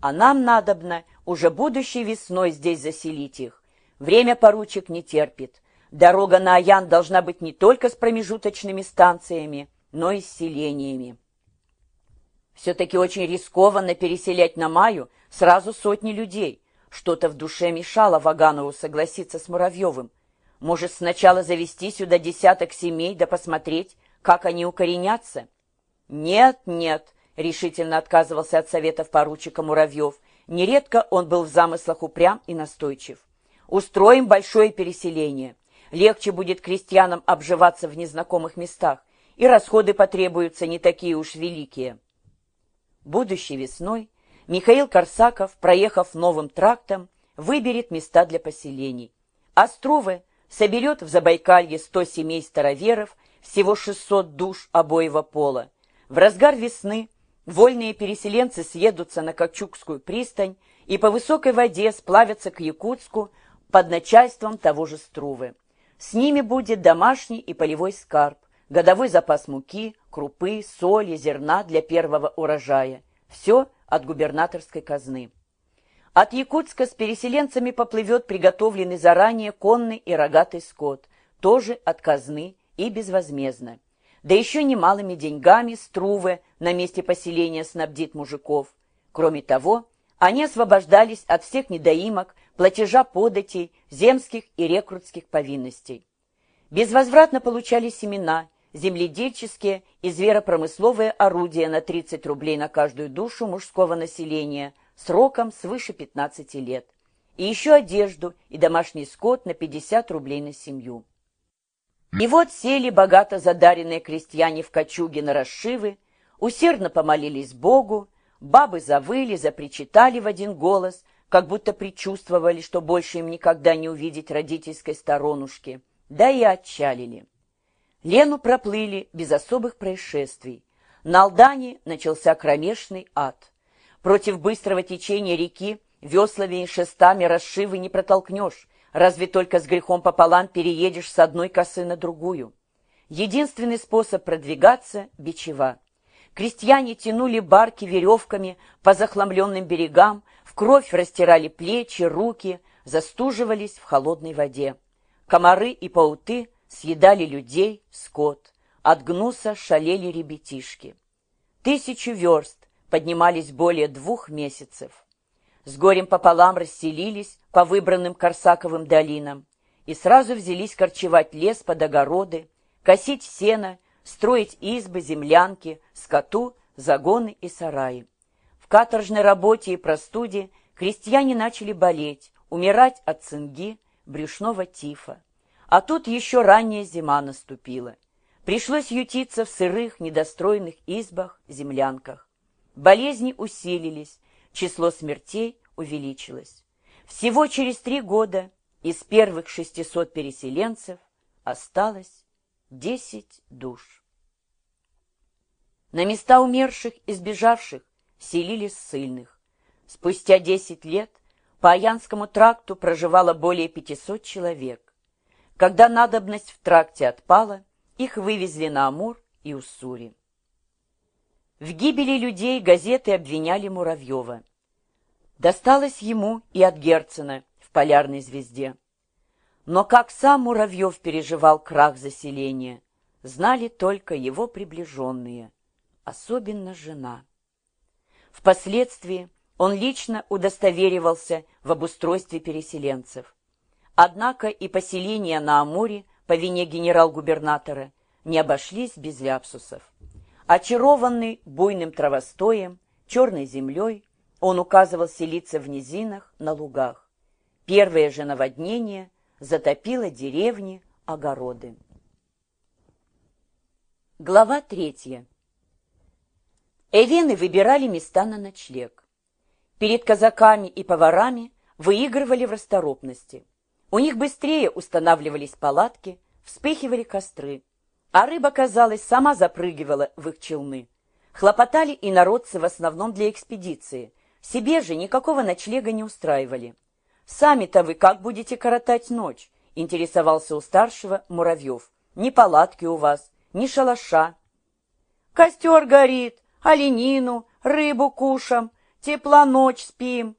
а нам надобно уже будущей весной здесь заселить их. Время поручик не терпит. Дорога на Аян должна быть не только с промежуточными станциями, но и с селениями. Все-таки очень рискованно переселять на Маю сразу сотни людей. Что-то в душе мешало Ваганову согласиться с Муравьевым. Может, сначала завести сюда десяток семей, да посмотреть, как они укоренятся? Нет, нет, решительно отказывался от советов поручика Муравьев. Нередко он был в замыслах упрям и настойчив. Устроим большое переселение. Легче будет крестьянам обживаться в незнакомых местах, и расходы потребуются не такие уж великие. Будущей весной Михаил Корсаков, проехав новым трактом, выберет места для поселений. Острувы соберет в Забайкалье 100 семей староверов, всего 600 душ обоего пола. В разгар весны вольные переселенцы съедутся на Качукскую пристань и по высокой воде сплавятся к Якутску под начальством того же Струвы. С ними будет домашний и полевой скарб, годовой запас муки, крупы, соли, зерна для первого урожая. Все от губернаторской казны. От Якутска с переселенцами поплывет приготовленный заранее конный и рогатый скот, тоже от казны и безвозмездно. Да еще немалыми деньгами Струве на месте поселения снабдит мужиков. Кроме того, они освобождались от всех недоимок, платежа податей, земских и рекрутских повинностей. Безвозвратно получали семена, земледельческие и зверопромысловые орудия на 30 рублей на каждую душу мужского населения сроком свыше 15 лет, и еще одежду и домашний скот на 50 рублей на семью. И вот сели богато задаренные крестьяне в кочуге на расшивы, усердно помолились Богу, бабы завыли, запричитали в один голос, как будто предчувствовали, что больше им никогда не увидеть родительской сторонушки, да и отчалили. Лену проплыли без особых происшествий. На Алдане начался кромешный ад. Против быстрого течения реки веслами и шестами расшивы не протолкнешь, разве только с грехом пополам переедешь с одной косы на другую. Единственный способ продвигаться — бичева. Крестьяне тянули барки веревками по захламленным берегам, в кровь растирали плечи, руки, застуживались в холодной воде. Комары и пауты съедали людей, скот. От гнуса шалели ребятишки. Тысячу верст поднимались более двух месяцев. С горем пополам расселились по выбранным Корсаковым долинам и сразу взялись корчевать лес под огороды, косить сено, строить избы, землянки, скоту, загоны и сараи. В каторжной работе и простуде крестьяне начали болеть, умирать от цинги, брюшного тифа. А тут еще ранняя зима наступила. Пришлось ютиться в сырых, недостроенных избах, землянках. Болезни усилились, число смертей увеличилось. Всего через три года из первых 600 переселенцев осталось 10 душ. На места умерших и сбежавших селились ссыльных. Спустя 10 лет по Аянскому тракту проживало более 500 человек. Когда надобность в тракте отпала, их вывезли на Амур и Уссури. В гибели людей газеты обвиняли Муравьева. Досталось ему и от Герцена в «Полярной звезде». Но как сам Муравьев переживал крах заселения, знали только его приближенные, особенно жена. Впоследствии он лично удостоверивался в обустройстве переселенцев. Однако и поселения на Амуре по вине генерал-губернатора не обошлись без ляпсусов. Очарованный буйным травостоем, черной землей, он указывал селиться в низинах, на лугах. Первое же наводнение затопило деревни, огороды. Глава третья. Эвены выбирали места на ночлег. Перед казаками и поварами выигрывали в расторопности. У них быстрее устанавливались палатки, вспыхивали костры а рыба, казалось, сама запрыгивала в их челны. Хлопотали и народцы в основном для экспедиции. Себе же никакого ночлега не устраивали. «Сами-то вы как будете коротать ночь?» — интересовался у старшего Муравьев. «Ни палатки у вас, ни шалаша». «Костер горит, оленину, рыбу кушам. Тепла ночь спим,